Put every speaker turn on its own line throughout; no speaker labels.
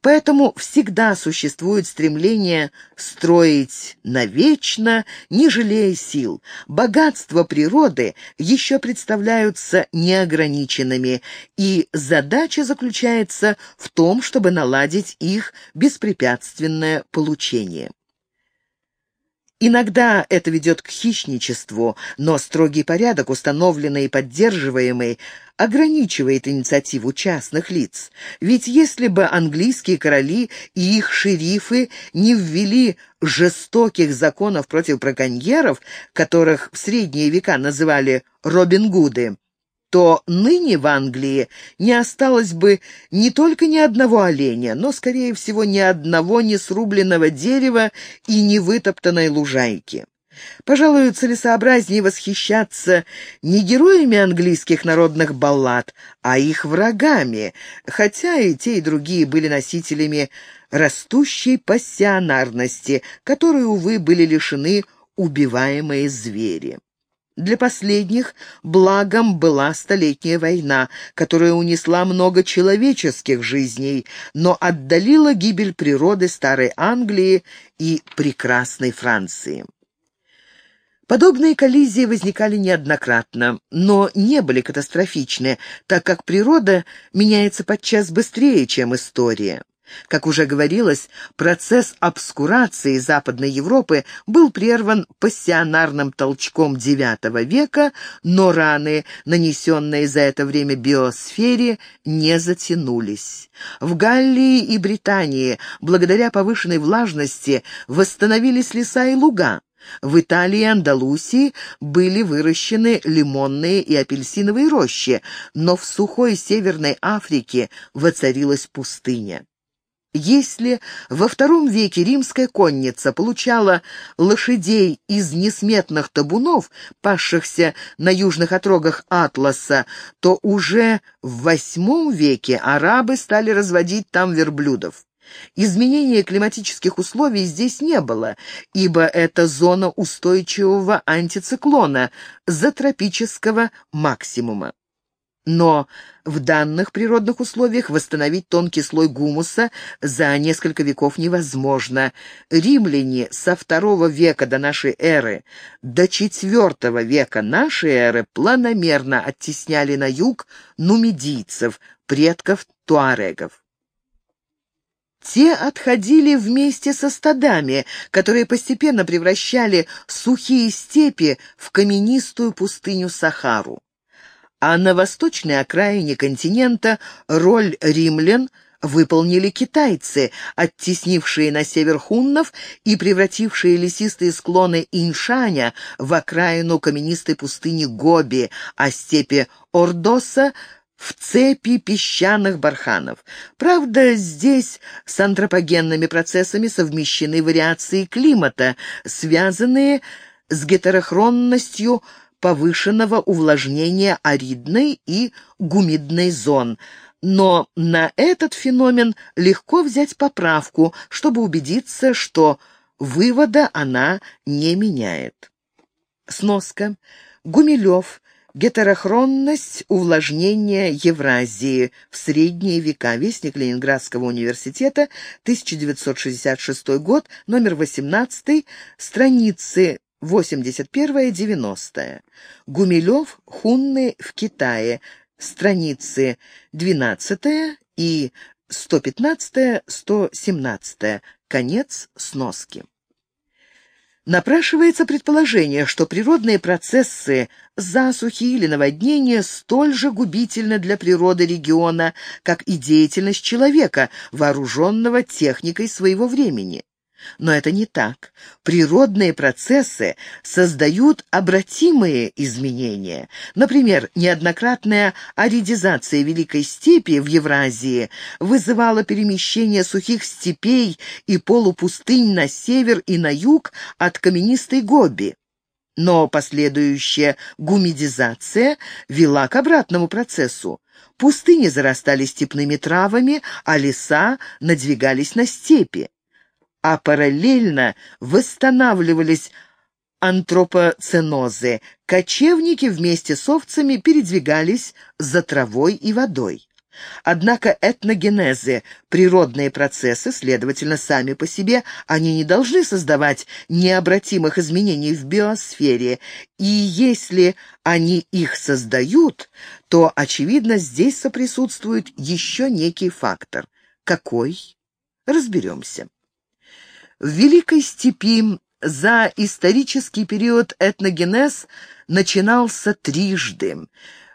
Поэтому всегда существует стремление строить навечно, не жалея сил. Богатства природы еще представляются неограниченными, и задача заключается в том, чтобы наладить их беспрепятственное получение. Иногда это ведет к хищничеству, но строгий порядок, установленный и поддерживаемый, ограничивает инициативу частных лиц. Ведь если бы английские короли и их шерифы не ввели жестоких законов против браконьеров, которых в средние века называли Робин Гуды, то ныне в Англии не осталось бы не только ни одного оленя, но, скорее всего, ни одного несрубленного дерева и невытоптанной лужайки. Пожалуй, целесообразнее восхищаться не героями английских народных баллад, а их врагами, хотя и те, и другие были носителями растущей пассионарности, которой, увы, были лишены убиваемые звери. Для последних благом была Столетняя война, которая унесла много человеческих жизней, но отдалила гибель природы Старой Англии и прекрасной Франции. Подобные коллизии возникали неоднократно, но не были катастрофичны, так как природа меняется подчас быстрее, чем история. Как уже говорилось, процесс обскурации Западной Европы был прерван пассионарным толчком IX века, но раны, нанесенные за это время биосфере, не затянулись. В Галлии и Британии, благодаря повышенной влажности, восстановились леса и луга. В Италии и Андалусии были выращены лимонные и апельсиновые рощи, но в сухой Северной Африке воцарилась пустыня. Если во втором веке римская конница получала лошадей из несметных табунов, пасшихся на южных отрогах Атласа, то уже в восьмом веке арабы стали разводить там верблюдов. Изменения климатических условий здесь не было, ибо это зона устойчивого антициклона, затропического максимума. Но в данных природных условиях восстановить тонкий слой гумуса за несколько веков невозможно. Римляне со второго века до нашей эры до четвертого века нашей эры планомерно оттесняли на юг нумидийцев, предков туарегов. Те отходили вместе со стадами, которые постепенно превращали сухие степи в каменистую пустыню Сахару а на восточной окраине континента роль римлян выполнили китайцы, оттеснившие на север хуннов и превратившие лесистые склоны Иншаня в окраину каменистой пустыни Гоби, а степи Ордоса в цепи песчаных барханов. Правда, здесь с антропогенными процессами совмещены вариации климата, связанные с гетерохронностью повышенного увлажнения аридной и гумидной зон, но на этот феномен легко взять поправку, чтобы убедиться, что вывода она не меняет. Сноска. Гумилев. Гетерохронность увлажнения Евразии в средние века. Вестник Ленинградского университета, 1966 год, номер 18, страницы 81-90. Гумилев, Хунны в Китае. Страницы 12 и 115-117. Конец сноски. Напрашивается предположение, что природные процессы засухи или наводнения столь же губительны для природы региона, как и деятельность человека, вооруженного техникой своего времени. Но это не так. Природные процессы создают обратимые изменения. Например, неоднократная аридизация Великой степи в Евразии вызывала перемещение сухих степей и полупустынь на север и на юг от каменистой Гоби. Но последующая гумидизация вела к обратному процессу. Пустыни зарастали степными травами, а леса надвигались на степи а параллельно восстанавливались антропоценозы. Кочевники вместе с овцами передвигались за травой и водой. Однако этногенезы, природные процессы, следовательно, сами по себе, они не должны создавать необратимых изменений в биосфере, и если они их создают, то, очевидно, здесь соприсутствует еще некий фактор. Какой? Разберемся. В Великой степи за исторический период этногенез начинался трижды.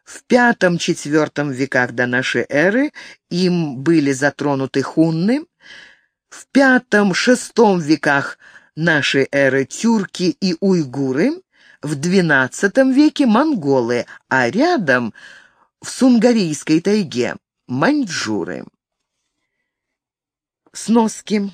В V-IV веках до нашей эры им были затронуты хунны, в V-VI веках нашей эры тюрки и уйгуры, в XII веке монголы, а рядом в Сунгарийской тайге маньчжуры. Сноски.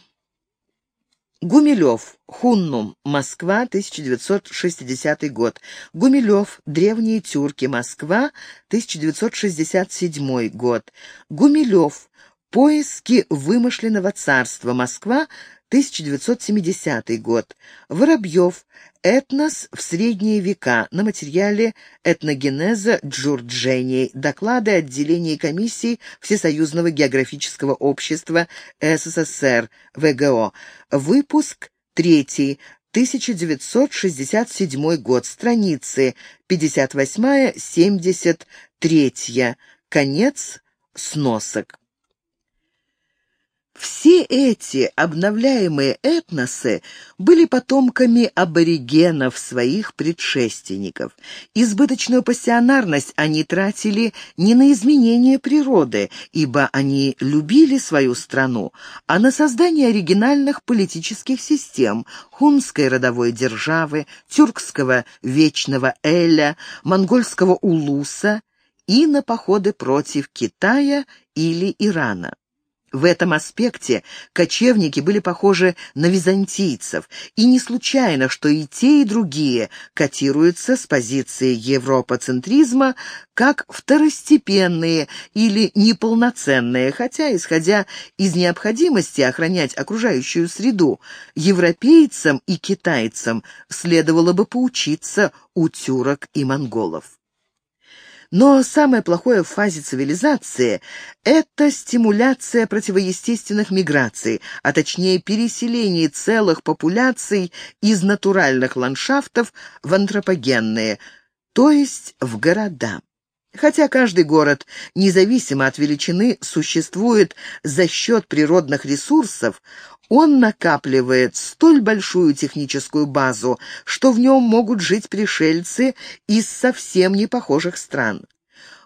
Гумилев. Хуннум. Москва, 1960 год. Гумилев. Древние тюрки. Москва, 1967 год. Гумилев. Поиски вымышленного царства. Москва, 1970 год. Воробьев. Этнос в средние века. На материале этногенеза Джурджени. Доклады отделения комиссии Всесоюзного географического общества СССР. ВГО. Выпуск 3. 1967 год. Страницы 58-73. Конец сносок. Все эти обновляемые этносы были потомками аборигенов, своих предшественников. Избыточную пассионарность они тратили не на изменение природы, ибо они любили свою страну, а на создание оригинальных политических систем хунской родовой державы, тюркского вечного Эля, монгольского Улуса и на походы против Китая или Ирана. В этом аспекте кочевники были похожи на византийцев, и не случайно, что и те, и другие котируются с позиции европоцентризма как второстепенные или неполноценные, хотя, исходя из необходимости охранять окружающую среду, европейцам и китайцам следовало бы поучиться у тюрок и монголов. Но самое плохое в фазе цивилизации – это стимуляция противоестественных миграций, а точнее переселение целых популяций из натуральных ландшафтов в антропогенные, то есть в города. Хотя каждый город, независимо от величины, существует за счет природных ресурсов, он накапливает столь большую техническую базу, что в нем могут жить пришельцы из совсем непохожих стран.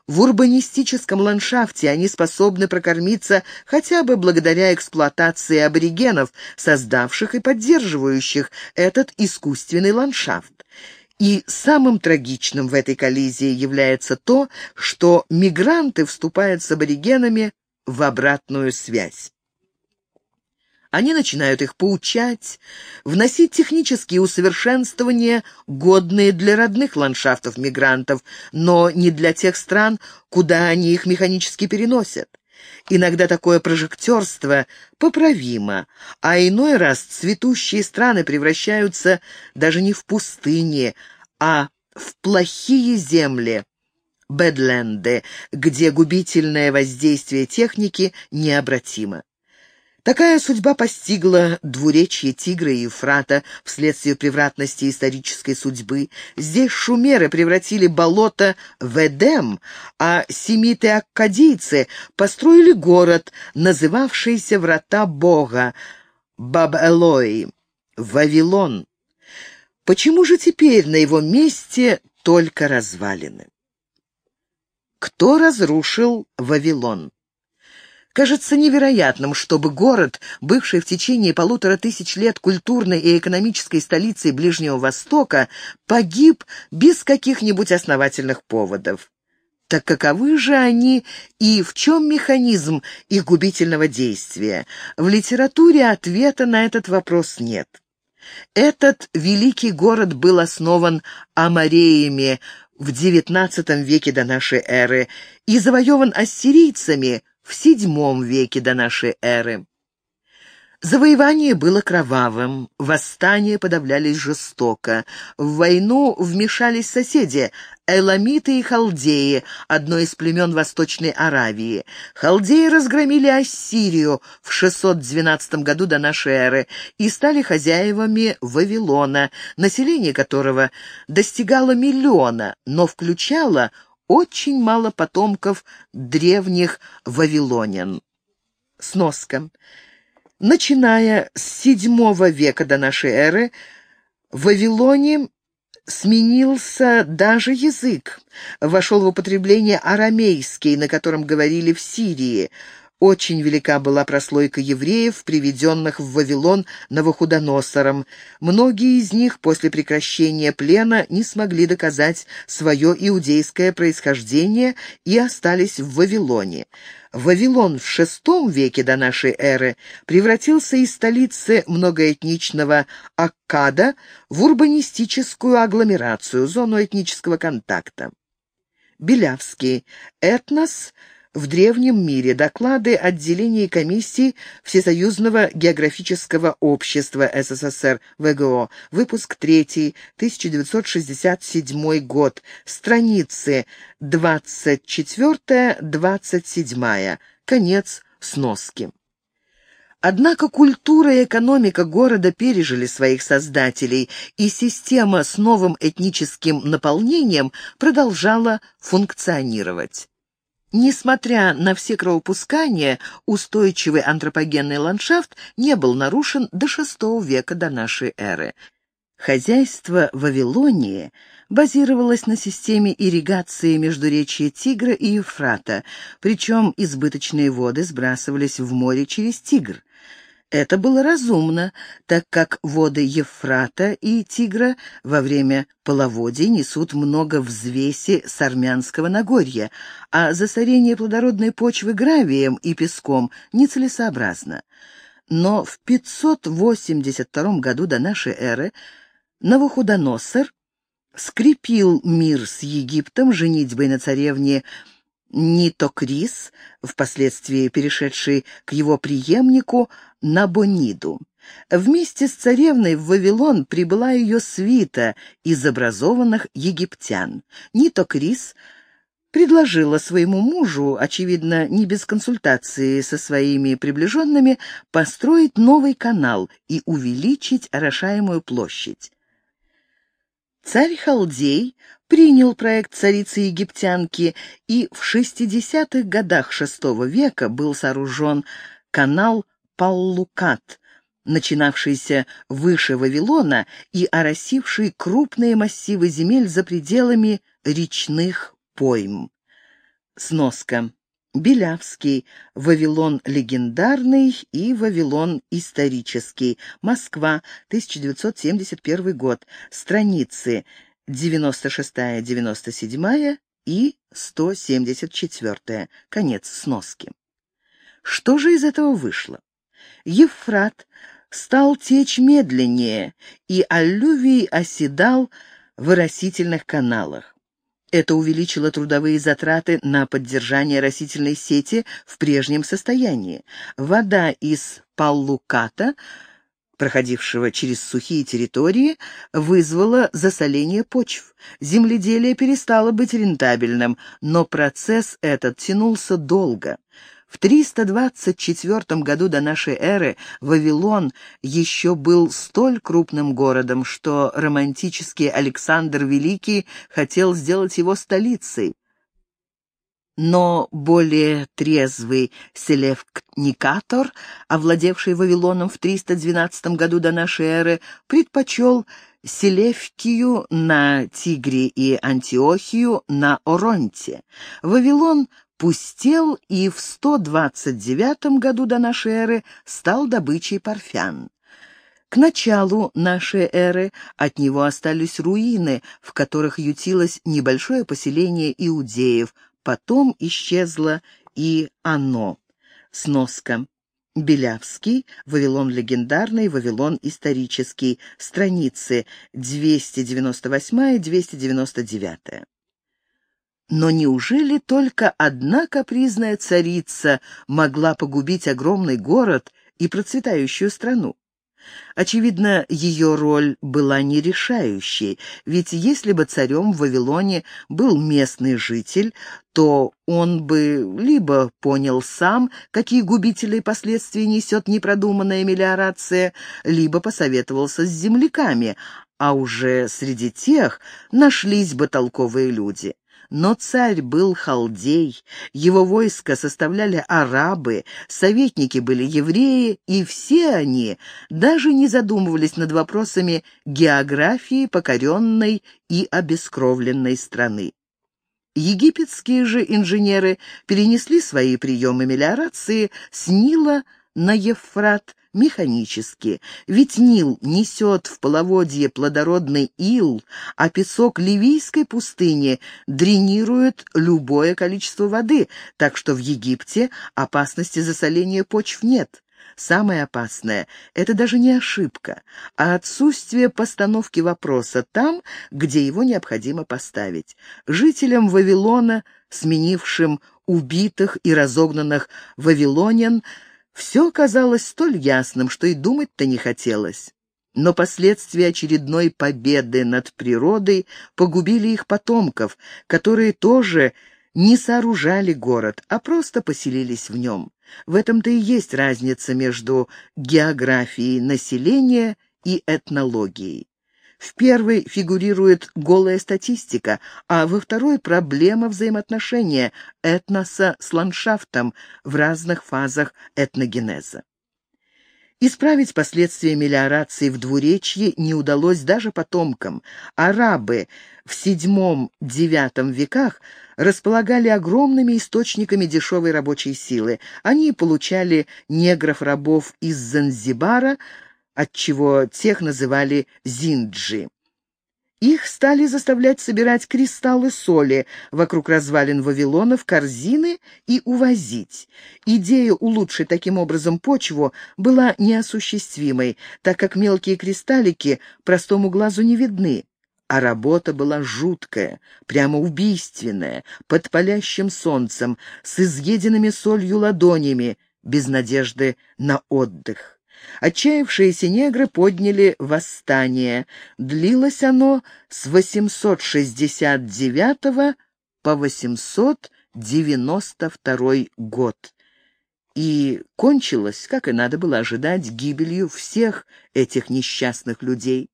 В урбанистическом ландшафте они способны прокормиться хотя бы благодаря эксплуатации аборигенов, создавших и поддерживающих этот искусственный ландшафт. И самым трагичным в этой коллизии является то, что мигранты вступают с аборигенами в обратную связь. Они начинают их поучать, вносить технические усовершенствования, годные для родных ландшафтов мигрантов, но не для тех стран, куда они их механически переносят. Иногда такое прожектерство поправимо, а иной раз цветущие страны превращаются даже не в пустыни, а в плохие земли, бэдленды, где губительное воздействие техники необратимо. Такая судьба постигла двуречье Тигра и Ефрата вследствие превратности исторической судьбы. Здесь шумеры превратили болото в Эдем, а семиты-аккадийцы построили город, называвшийся Врата Бога, Баб-Элои, Вавилон. Почему же теперь на его месте только развалины? Кто разрушил Вавилон? Кажется невероятным, чтобы город, бывший в течение полутора тысяч лет культурной и экономической столицей Ближнего Востока, погиб без каких-нибудь основательных поводов. Так каковы же они и в чем механизм их губительного действия? В литературе ответа на этот вопрос нет. Этот великий город был основан амареями в XIX веке до нашей эры и завоеван ассирийцами – в VII веке до нашей эры. Завоевание было кровавым, восстания подавлялись жестоко. В войну вмешались соседи — эламиты и халдеи, одно из племен Восточной Аравии. Халдеи разгромили Ассирию в 612 году до нашей эры и стали хозяевами Вавилона, население которого достигало миллиона, но включало очень мало потомков древних вавилонян. Сноска. Начиная с VII века до нашей эры, в Вавилоне сменился даже язык. Вошел в употребление арамейский, на котором говорили в Сирии. Очень велика была прослойка евреев, приведенных в Вавилон Новохудоносором. Многие из них после прекращения плена не смогли доказать свое иудейское происхождение и остались в Вавилоне. Вавилон в VI веке до нашей эры превратился из столицы многоэтничного Аккада в урбанистическую агломерацию, зону этнического контакта. Белявский. Этнос в древнем мире. Доклады отделений комиссий Всесоюзного географического общества СССР ВГО. Выпуск 3, 1967 год. Страницы 24-27. Конец сноски. Однако культура и экономика города пережили своих создателей, и система с новым этническим наполнением продолжала функционировать. Несмотря на все кровопускания, устойчивый антропогенный ландшафт не был нарушен до VI века до нашей эры. Хозяйство Вавилонии базировалось на системе ирригации между речи Тигра и Ефрата, причем избыточные воды сбрасывались в море через Тигр. Это было разумно, так как воды Ефрата и Тигра во время половодий несут много взвеси с армянского Нагорья, а засорение плодородной почвы гравием и песком нецелесообразно. Но в 582 году до нашей эры Навуходоносор скрепил мир с Египтом женитьбой на царевне Нитокрис, впоследствии перешедший к его преемнику Набониду. Вместе с царевной в Вавилон прибыла ее свита из образованных египтян. Нитокрис предложила своему мужу, очевидно, не без консультации со своими приближенными, построить новый канал и увеличить орошаемую площадь. Царь Халдей принял проект царицы-египтянки, и в 60-х годах VI века был сооружен канал Паллукат, начинавшийся выше Вавилона и оросивший крупные массивы земель за пределами речных пойм. Сноска. Белявский, Вавилон легендарный и Вавилон исторический. Москва, 1971 год. Страницы 96-97 и 174. Конец сноски. Что же из этого вышло? Евфрат стал течь медленнее, и аллювий оседал в оросительных каналах. Это увеличило трудовые затраты на поддержание растительной сети в прежнем состоянии. Вода из Паллуката, проходившего через сухие территории, вызвала засоление почв. Земледелие перестало быть рентабельным, но процесс этот тянулся долго. В 324 году до нашей эры Вавилон еще был столь крупным городом, что романтический Александр Великий хотел сделать его столицей. Но более трезвый Селевкникатор, овладевший Вавилоном в 312 году до нашей эры, предпочел Селевкию на Тигре и Антиохию на Оронте. Вавилон пустел и в 129 году до нашей эры стал добычей парфян. К началу нашей эры от него остались руины, в которых ютилось небольшое поселение иудеев, потом исчезло и оно. Сноска. Белявский, Вавилон легендарный, Вавилон исторический, страницы 298-299. Но неужели только одна капризная царица могла погубить огромный город и процветающую страну. Очевидно, ее роль была нерешающей, ведь если бы царем в Вавилоне был местный житель, то он бы либо понял сам, какие губительные последствия несет непродуманная мелиорация, либо посоветовался с земляками, а уже среди тех нашлись бы толковые люди. Но царь был халдей, его войско составляли арабы, советники были евреи, и все они даже не задумывались над вопросами географии покоренной и обескровленной страны. Египетские же инженеры перенесли свои приемы мелиорации с Нила на Евфрат механически, ведь Нил несет в половодье плодородный ил, а песок Ливийской пустыни дренирует любое количество воды, так что в Египте опасности засоления почв нет. Самое опасное — это даже не ошибка, а отсутствие постановки вопроса там, где его необходимо поставить. Жителям Вавилона, сменившим убитых и разогнанных вавилонян, все казалось столь ясным, что и думать-то не хотелось. Но последствия очередной победы над природой погубили их потомков, которые тоже не сооружали город, а просто поселились в нем. В этом-то и есть разница между географией населения и этнологией. В первой фигурирует голая статистика, а во второй — проблема взаимоотношения этноса с ландшафтом в разных фазах этногенеза. Исправить последствия мелиорации в двуречье не удалось даже потомкам. Арабы в VII-IX веках располагали огромными источниками дешевой рабочей силы. Они получали негров-рабов из Занзибара, отчего тех называли зинджи. Их стали заставлять собирать кристаллы соли вокруг развалин Вавилона в корзины и увозить. Идея улучшить таким образом почву была неосуществимой, так как мелкие кристаллики простому глазу не видны. А работа была жуткая, прямо убийственная, под палящим солнцем, с изъеденными солью ладонями, без надежды на отдых. Отчаявшиеся негры подняли восстание. Длилось оно с 869 по 892 год и кончилось, как и надо было ожидать, гибелью всех этих несчастных людей.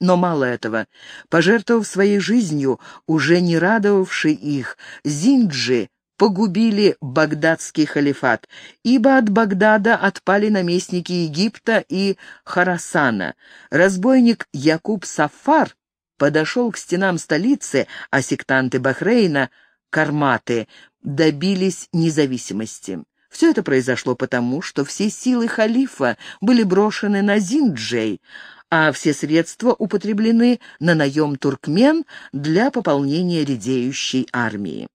Но мало этого. Пожертвовав своей жизнью, уже не радовавший их, Зинджи погубили багдадский халифат, ибо от Багдада отпали наместники Египта и Харасана. Разбойник Якуб Сафар подошел к стенам столицы, а сектанты Бахрейна, карматы, добились независимости. Все это произошло потому, что все силы халифа были брошены на Зинджей, а все средства употреблены на наем туркмен для пополнения редеющей армии.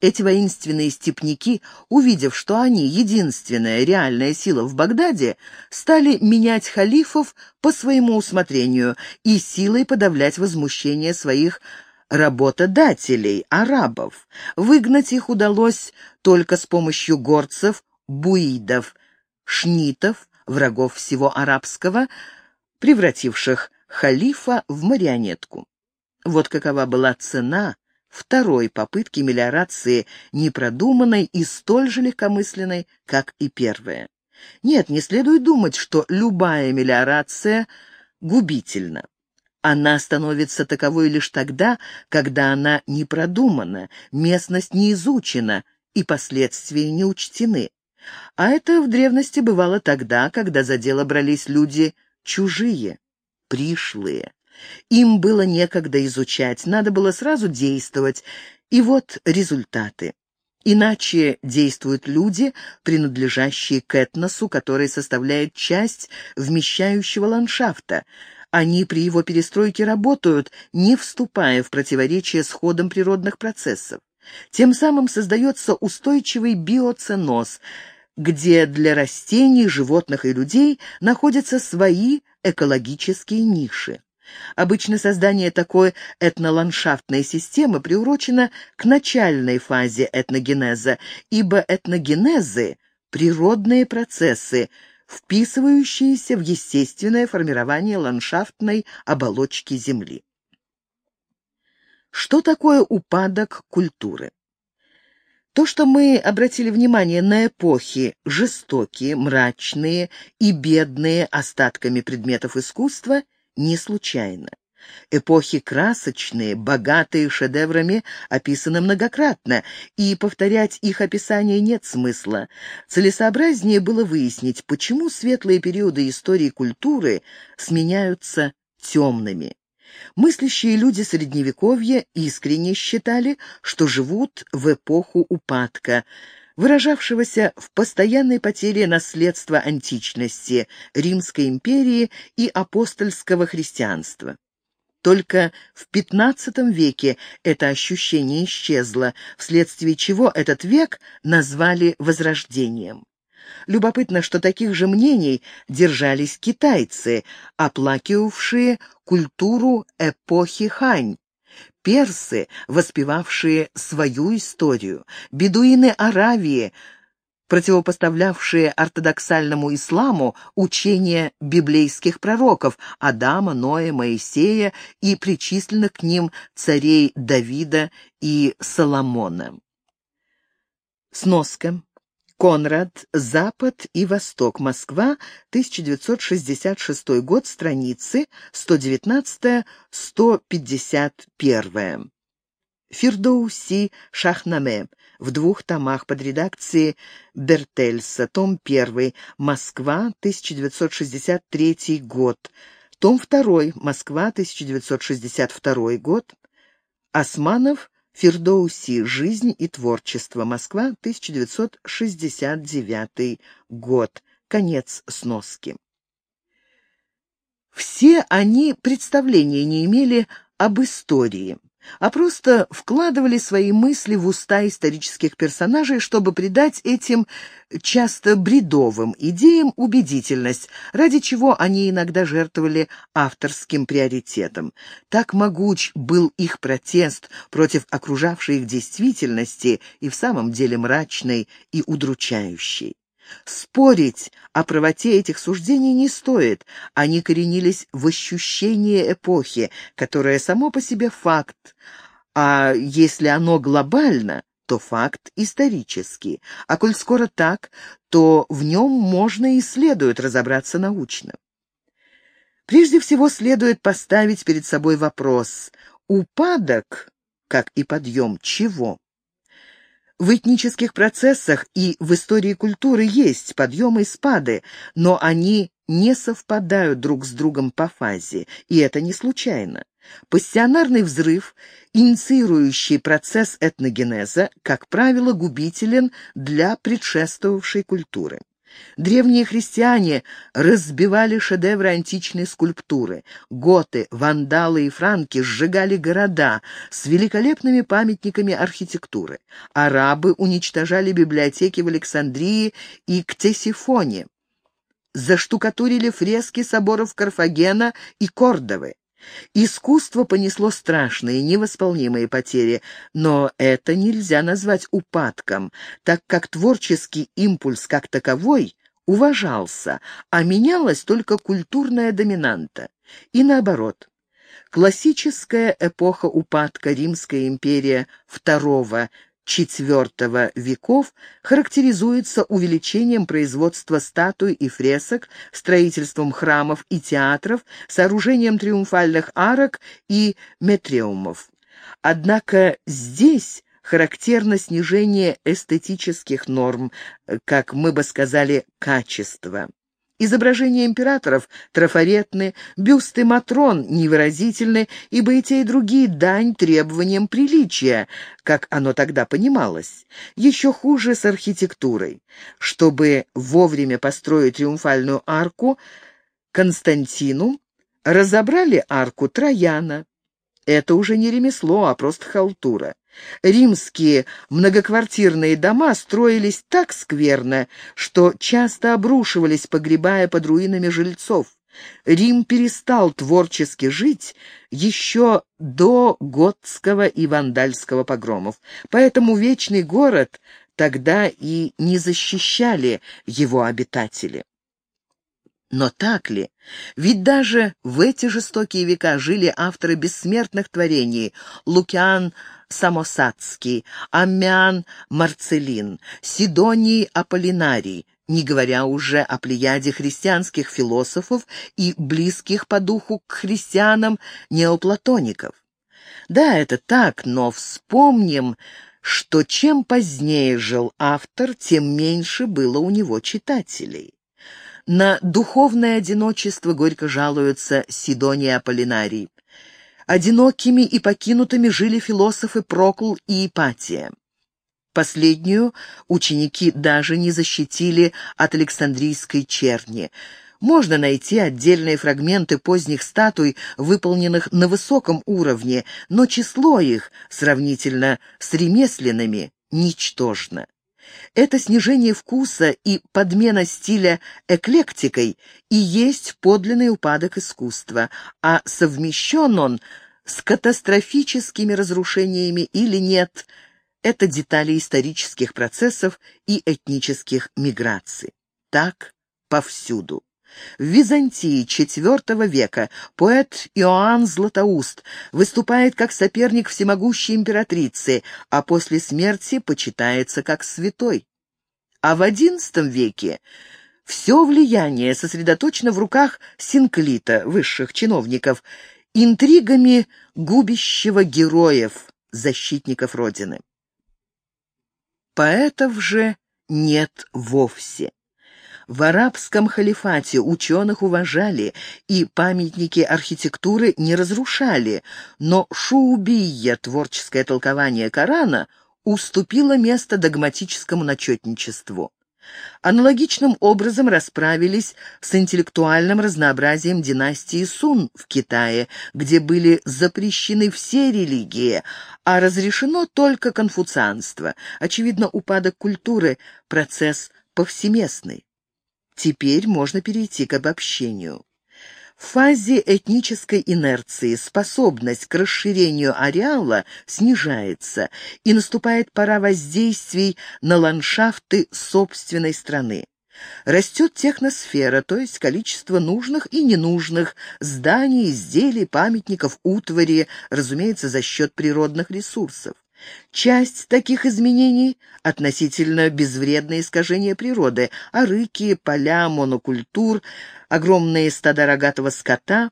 Эти воинственные степняки, увидев, что они единственная реальная сила в Багдаде, стали менять халифов по своему усмотрению и силой подавлять возмущение своих работодателей, арабов. Выгнать их удалось только с помощью горцев, буидов, шнитов, врагов всего арабского, превративших халифа в марионетку. Вот какова была цена второй попытки мелиорации, непродуманной и столь же легкомысленной, как и первая. Нет, не следует думать, что любая мелиорация губительна. Она становится таковой лишь тогда, когда она не продумана, местность не изучена и последствия не учтены. А это в древности бывало тогда, когда за дело брались люди чужие, пришлые. Им было некогда изучать, надо было сразу действовать. И вот результаты. Иначе действуют люди, принадлежащие к этносу, который составляет часть вмещающего ландшафта. Они при его перестройке работают, не вступая в противоречие с ходом природных процессов. Тем самым создается устойчивый биоценоз, где для растений, животных и людей находятся свои экологические ниши. Обычно создание такой этноландшафтной системы приурочено к начальной фазе этногенеза, ибо этногенезы природные процессы, вписывающиеся в естественное формирование ландшафтной оболочки Земли. Что такое упадок культуры? То, что мы обратили внимание на эпохи жестокие, мрачные и бедные остатками предметов искусства, не случайно. Эпохи красочные, богатые шедеврами, описаны многократно, и повторять их описание нет смысла. Целесообразнее было выяснить, почему светлые периоды истории культуры сменяются темными. Мыслящие люди Средневековья искренне считали, что живут в эпоху упадка, выражавшегося в постоянной потере наследства античности, Римской империи и апостольского христианства. Только в XV веке это ощущение исчезло, вследствие чего этот век назвали Возрождением. Любопытно, что таких же мнений держались китайцы, оплакивавшие культуру эпохи Хань, персы, воспевавшие свою историю, бедуины Аравии, противопоставлявшие ортодоксальному исламу учения библейских пророков Адама, Ноя, Моисея и причисленных к ним царей Давида и Соломона. Сноска. Конрад. Запад и Восток. Москва. 1966 год. Страницы 119-151. Фирдоуси Шахнаме. В двух томах под редакцией Бертельса. Том 1. Москва. 1963 год. Том 2. Москва. 1962 год. Османов. Фердоуси. Жизнь и творчество. Москва, 1969 год. Конец сноски. Все они представления не имели об истории а просто вкладывали свои мысли в уста исторических персонажей, чтобы придать этим часто бредовым идеям убедительность, ради чего они иногда жертвовали авторским приоритетом. Так могуч был их протест против окружавшей их действительности и в самом деле мрачной и удручающей. Спорить о правоте этих суждений не стоит, они коренились в ощущении эпохи, которая само по себе факт, а если оно глобально, то факт исторический, а коль скоро так, то в нем можно и следует разобраться научно. Прежде всего следует поставить перед собой вопрос «Упадок, как и подъем, чего?» В этнических процессах и в истории культуры есть подъемы и спады, но они не совпадают друг с другом по фазе, и это не случайно. Пассионарный взрыв, инициирующий процесс этногенеза, как правило, губителен для предшествовавшей культуры. Древние христиане разбивали шедевры античной скульптуры. Готы, вандалы и франки сжигали города с великолепными памятниками архитектуры. Арабы уничтожали библиотеки в Александрии и Ктесифоне. Заштукатурили фрески соборов Карфагена и Кордовы. Искусство понесло страшные, невосполнимые потери, но это нельзя назвать упадком, так как творческий импульс как таковой уважался, а менялась только культурная доминанта. И наоборот. Классическая эпоха упадка Римская империя II IV веков характеризуется увеличением производства статуй и фресок, строительством храмов и театров, сооружением триумфальных арок и метреумов. Однако здесь характерно снижение эстетических норм, как мы бы сказали, качества. Изображения императоров трафаретны, бюсты Матрон невыразительны, ибо и те, и другие дань требованиям приличия, как оно тогда понималось. Еще хуже с архитектурой. Чтобы вовремя построить триумфальную арку, Константину разобрали арку Трояна. Это уже не ремесло, а просто халтура. Римские многоквартирные дома строились так скверно, что часто обрушивались, погребая под руинами жильцов. Рим перестал творчески жить еще до готского и вандальского погромов, поэтому вечный город тогда и не защищали его обитатели. Но так ли? Ведь даже в эти жестокие века жили авторы бессмертных творений Лукиан Самосадский, Аммиан Марцелин, Сидоний Аполлинарий, не говоря уже о плеяде христианских философов и близких по духу к христианам неоплатоников. Да, это так, но вспомним, что чем позднее жил автор, тем меньше было у него читателей. На духовное одиночество горько жалуются Сидония Аполлинарий. Одинокими и покинутыми жили философы Прокл и Ипатия. Последнюю ученики даже не защитили от Александрийской черни. Можно найти отдельные фрагменты поздних статуй, выполненных на высоком уровне, но число их, сравнительно с ремесленными, ничтожно. Это снижение вкуса и подмена стиля эклектикой и есть подлинный упадок искусства, а совмещен он с катастрофическими разрушениями или нет – это детали исторических процессов и этнических миграций. Так повсюду. В Византии IV века поэт Иоанн Златоуст выступает как соперник всемогущей императрицы, а после смерти почитается как святой. А в XI веке все влияние сосредоточено в руках синклита, высших чиновников, интригами губящего героев, защитников Родины. Поэтов же нет вовсе. В арабском халифате ученых уважали и памятники архитектуры не разрушали, но шоубия, творческое толкование Корана, уступило место догматическому начетничеству. Аналогичным образом расправились с интеллектуальным разнообразием династии Сун в Китае, где были запрещены все религии, а разрешено только конфуцианство. Очевидно, упадок культуры – процесс повсеместный. Теперь можно перейти к обобщению. В фазе этнической инерции способность к расширению ареала снижается, и наступает пора воздействий на ландшафты собственной страны. Растет техносфера, то есть количество нужных и ненужных зданий, изделий, памятников, утвари, разумеется, за счет природных ресурсов. Часть таких изменений относительно безвредное искажение природы, арыки, поля, монокультур, огромные стада рогатого скота,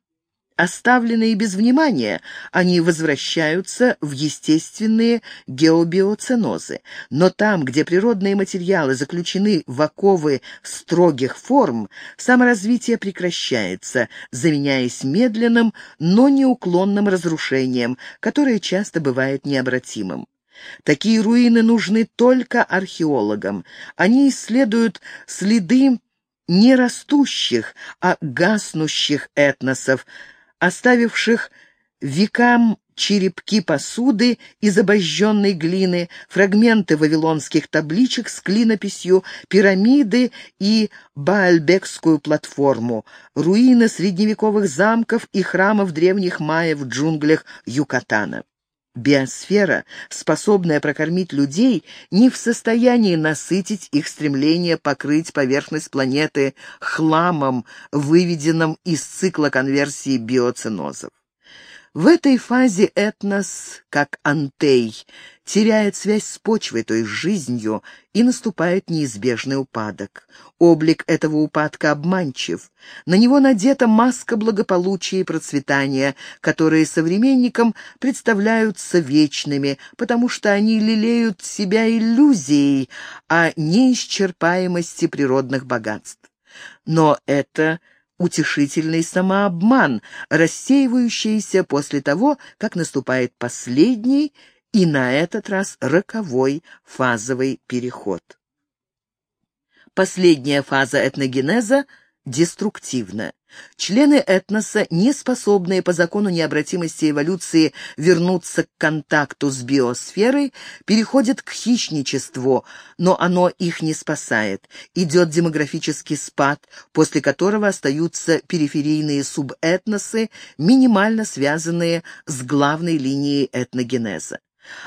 оставленные без внимания, они возвращаются в естественные геобиоценозы. Но там, где природные материалы заключены в оковы строгих форм, саморазвитие прекращается, заменяясь медленным, но неуклонным разрушением, которое часто бывает необратимым. Такие руины нужны только археологам. Они исследуют следы не растущих, а гаснущих этносов, оставивших векам черепки посуды из обожженной глины, фрагменты вавилонских табличек с клинописью, пирамиды и Баальбекскую платформу, руины средневековых замков и храмов древних майя в джунглях Юкатана. Биосфера, способная прокормить людей, не в состоянии насытить их стремление покрыть поверхность планеты хламом, выведенным из цикла конверсии биоценозов. В этой фазе этнос, как антей, теряет связь с почвой, то есть жизнью, и наступает неизбежный упадок. Облик этого упадка обманчив. На него надета маска благополучия и процветания, которые современникам представляются вечными, потому что они лелеют себя иллюзией о неисчерпаемости природных богатств. Но это утешительный самообман, рассеивающийся после того, как наступает последний и на этот раз роковой фазовый переход. Последняя фаза этногенеза деструктивна. Члены этноса, не способные по закону необратимости эволюции вернуться к контакту с биосферой, переходят к хищничеству, но оно их не спасает. Идет демографический спад, после которого остаются периферийные субэтносы, минимально связанные с главной линией этногенеза.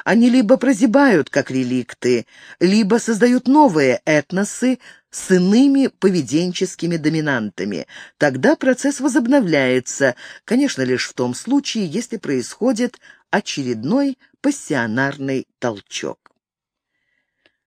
Они либо прозябают как реликты, либо создают новые этносы с иными поведенческими доминантами. Тогда процесс возобновляется, конечно, лишь в том случае, если происходит очередной пассионарный толчок.